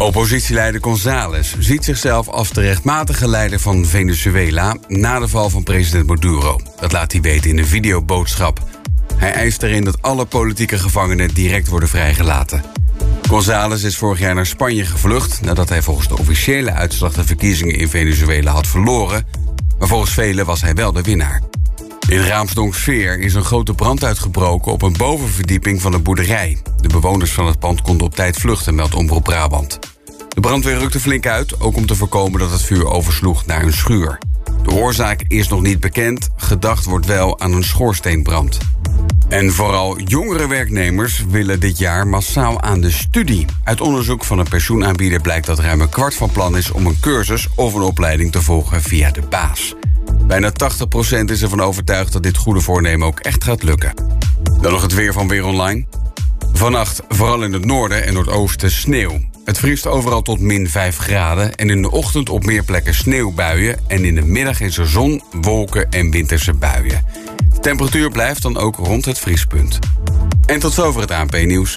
Oppositieleider González ziet zichzelf als de rechtmatige leider van Venezuela na de val van president Maduro. Dat laat hij weten in een videoboodschap. Hij eist erin dat alle politieke gevangenen direct worden vrijgelaten. González is vorig jaar naar Spanje gevlucht nadat hij volgens de officiële uitslag de verkiezingen in Venezuela had verloren. Maar volgens velen was hij wel de winnaar. In Raamsdonksveer is een grote brand uitgebroken op een bovenverdieping van een boerderij. De bewoners van het pand konden op tijd vluchten, meldt Omroep Brabant. De brandweer rukte flink uit, ook om te voorkomen dat het vuur oversloeg naar een schuur. De oorzaak is nog niet bekend, gedacht wordt wel aan een schoorsteenbrand. En vooral jongere werknemers willen dit jaar massaal aan de studie. Uit onderzoek van een pensioenaanbieder blijkt dat ruim een kwart van plan is om een cursus of een opleiding te volgen via de baas. Bijna 80% is ervan overtuigd dat dit goede voornemen ook echt gaat lukken. Dan nog het weer van Weer Online. Vannacht vooral in het noorden en noordoosten sneeuw. Het vriest overal tot min 5 graden en in de ochtend op meer plekken sneeuwbuien... en in de middag is er zon, wolken en winterse buien. De temperatuur blijft dan ook rond het vriespunt. En tot zover het ANP-nieuws.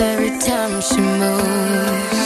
every time she moves.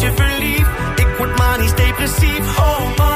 beetje verliefd? Ik word manisch depressief. Oh man,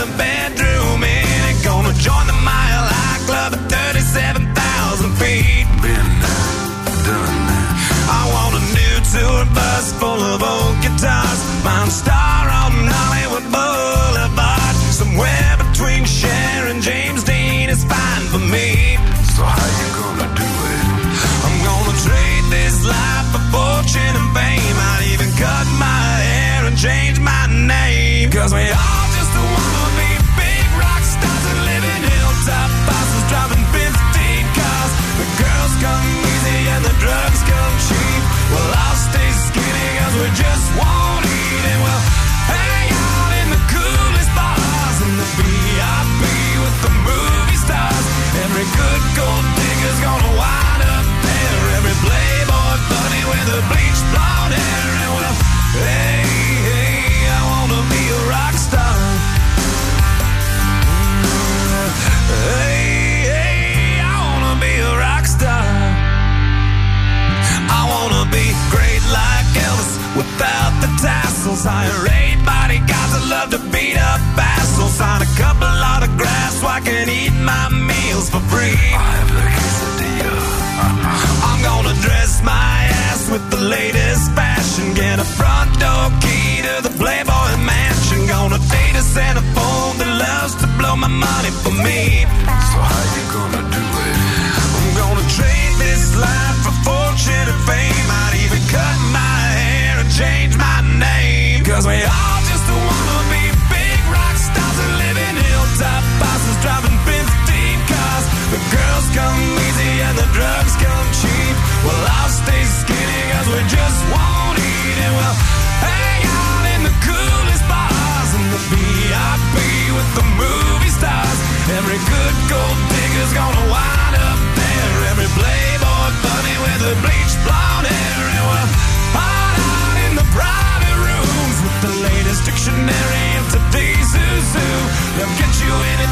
Cause we all I eight bodyguards that love to beat up assholes. Sign a couple autographs so I can eat my meals for free. I have the quesadilla. I'm gonna dress Get you anything.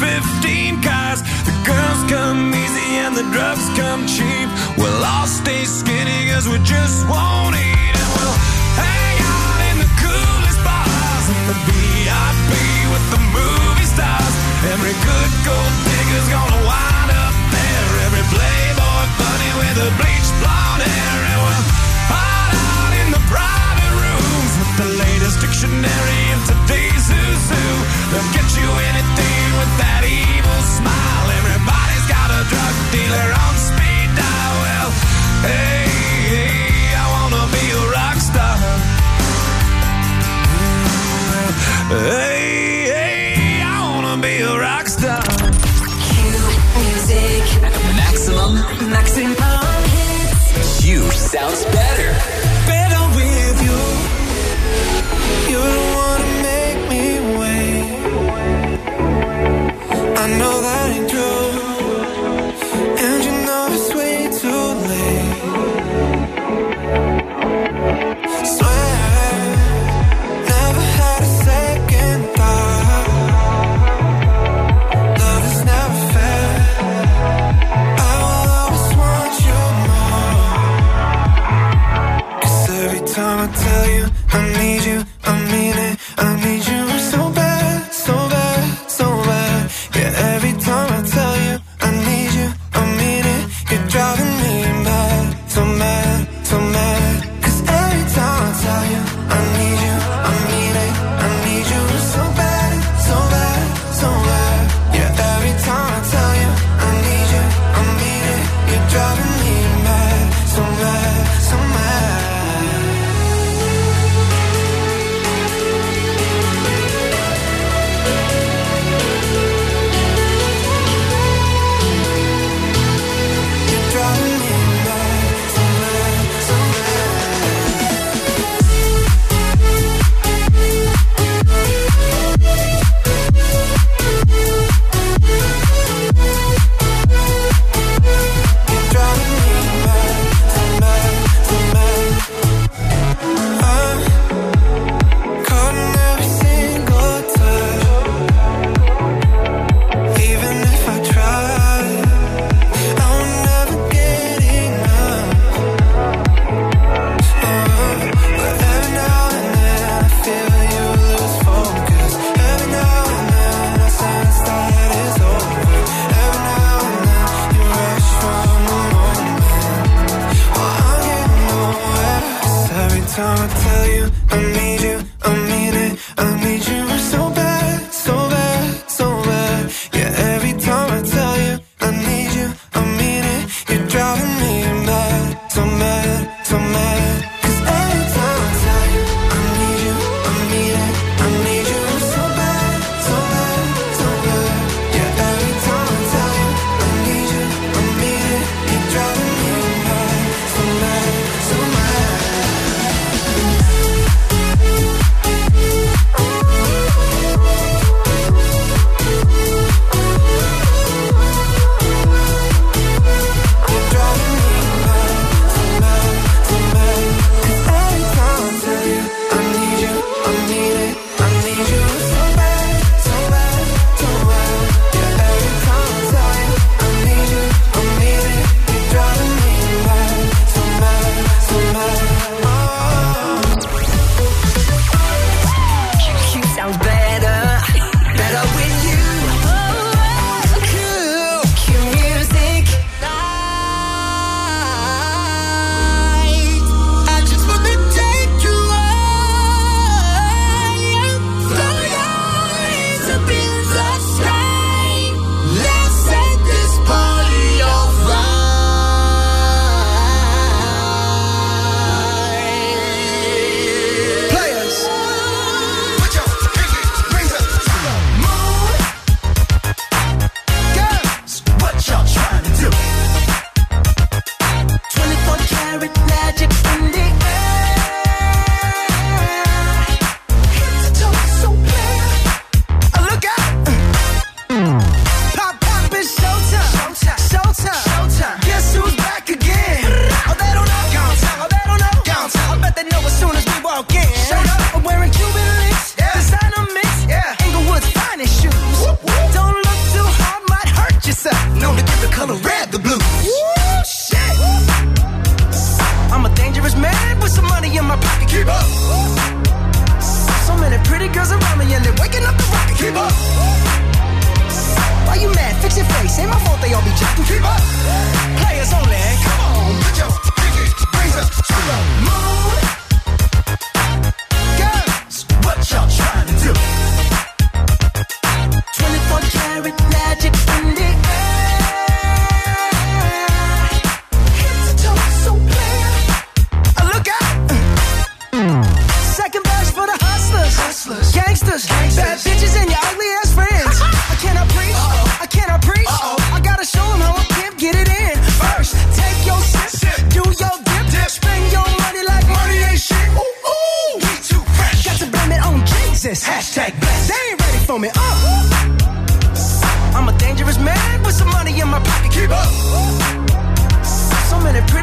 15 cars. The girls come easy and the drugs come cheap. We'll all stay skinny cause we just won't eat. And we'll hang out in the coolest bars in the VIP with the movie stars. Every good gold digger's gonna wind up there. Every playboy bunny with a bleached blonde hair. And we'll hide out in the private rooms with the latest dictionary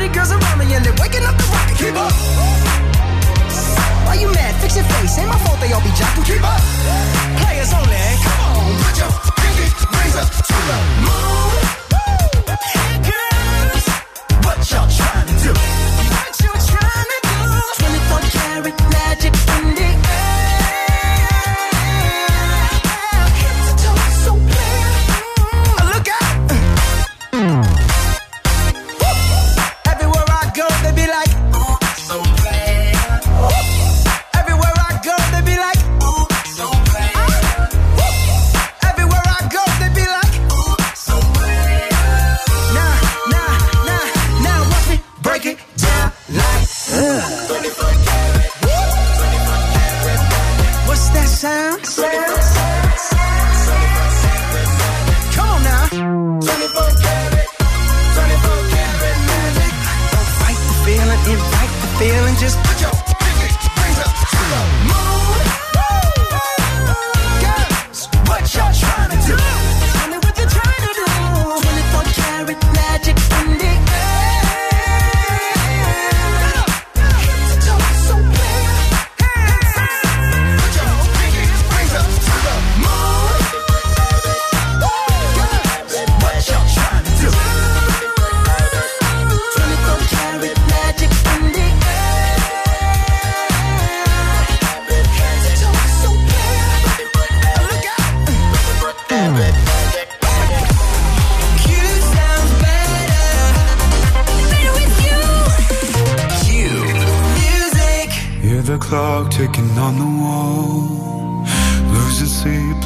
the girls around me and they're waking up the rocket. Keep up. Why you mad? Fix your face. Ain't my fault they all be jocking. Keep up. Players only. Come on, put your pinky up to the moon. Hey girls, what y'all trying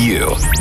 you.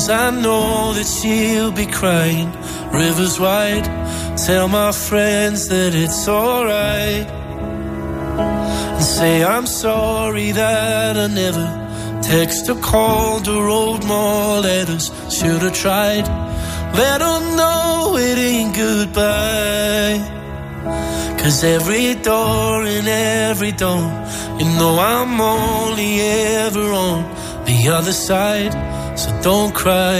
Cause I know that she'll be crying rivers wide. Tell my friends that it's alright. And say I'm sorry that I never text or called or wrote more letters. Should have tried. Let them know it ain't goodbye. Cause every door and every door, you know I'm only ever on the other side. So don't cry,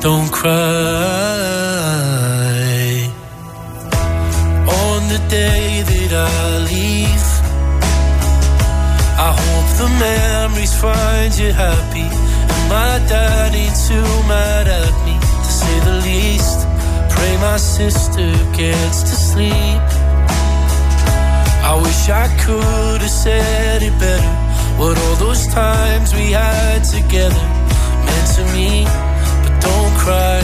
don't cry. On the day that I leave, I hope the memories find you happy. And my daddy too mad at me, to say the least. Pray my sister gets to sleep. I wish I could have said it better. What all those times we had together me, but don't cry,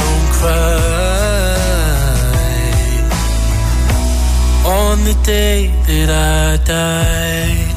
don't cry. On the day that I die.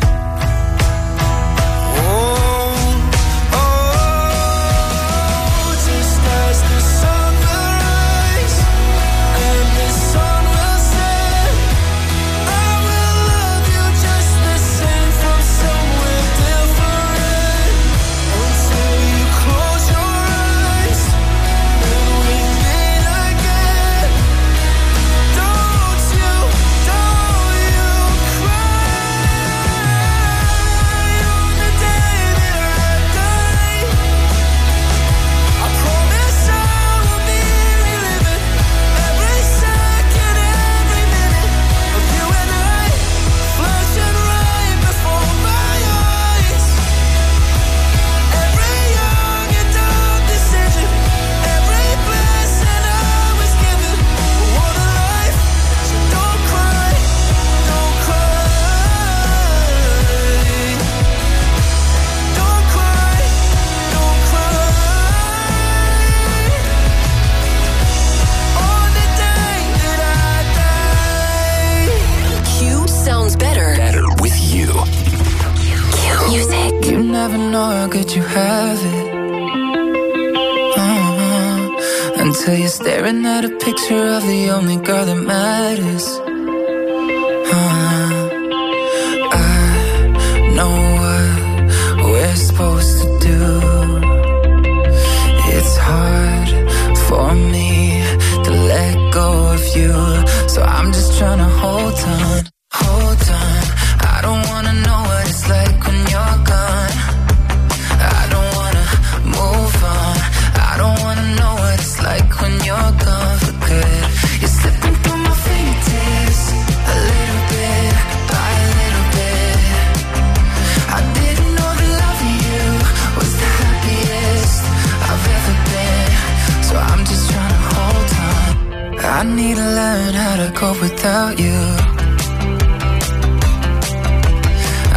need to learn how to cope without you.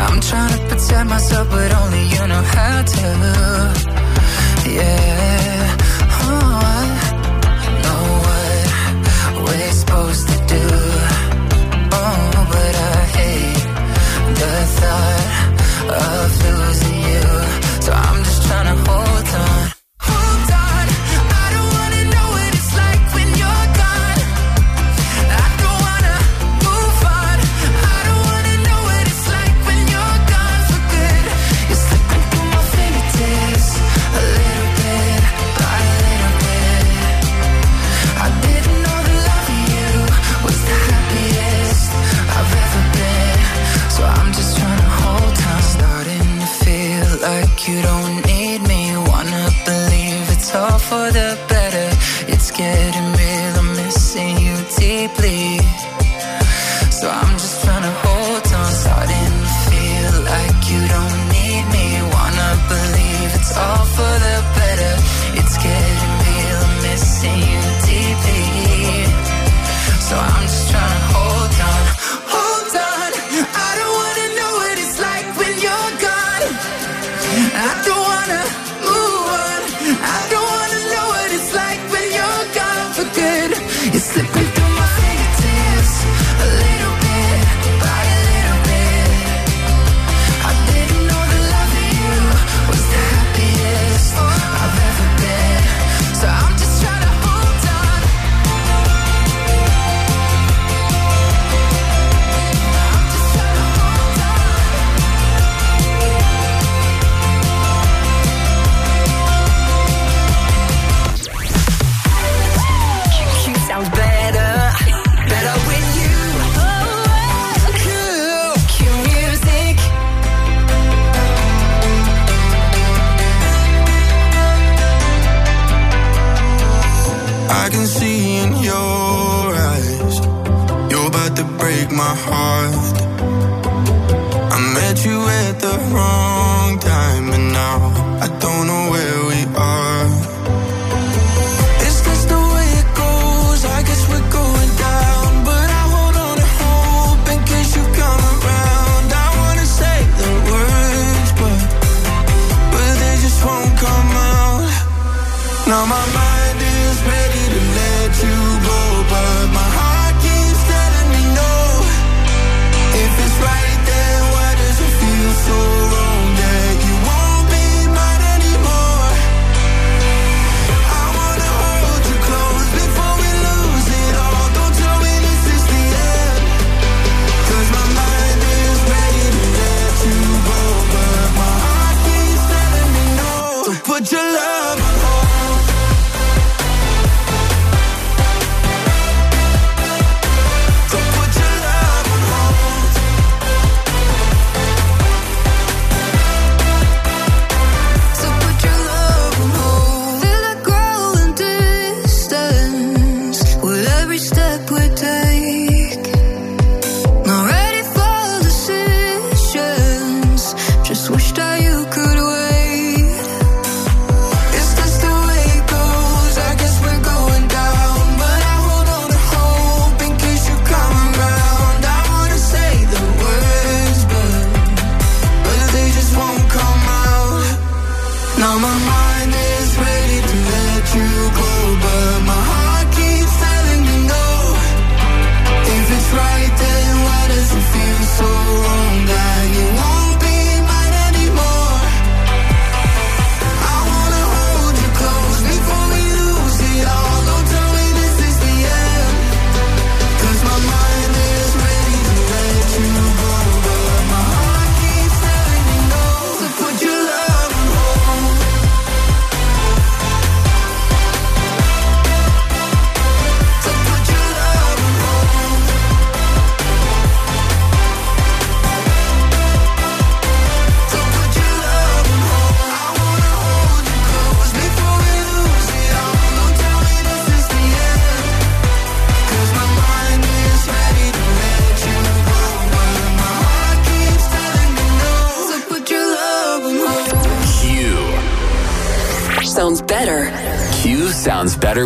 I'm trying to protect myself, but only you know how to. Yeah.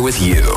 With you.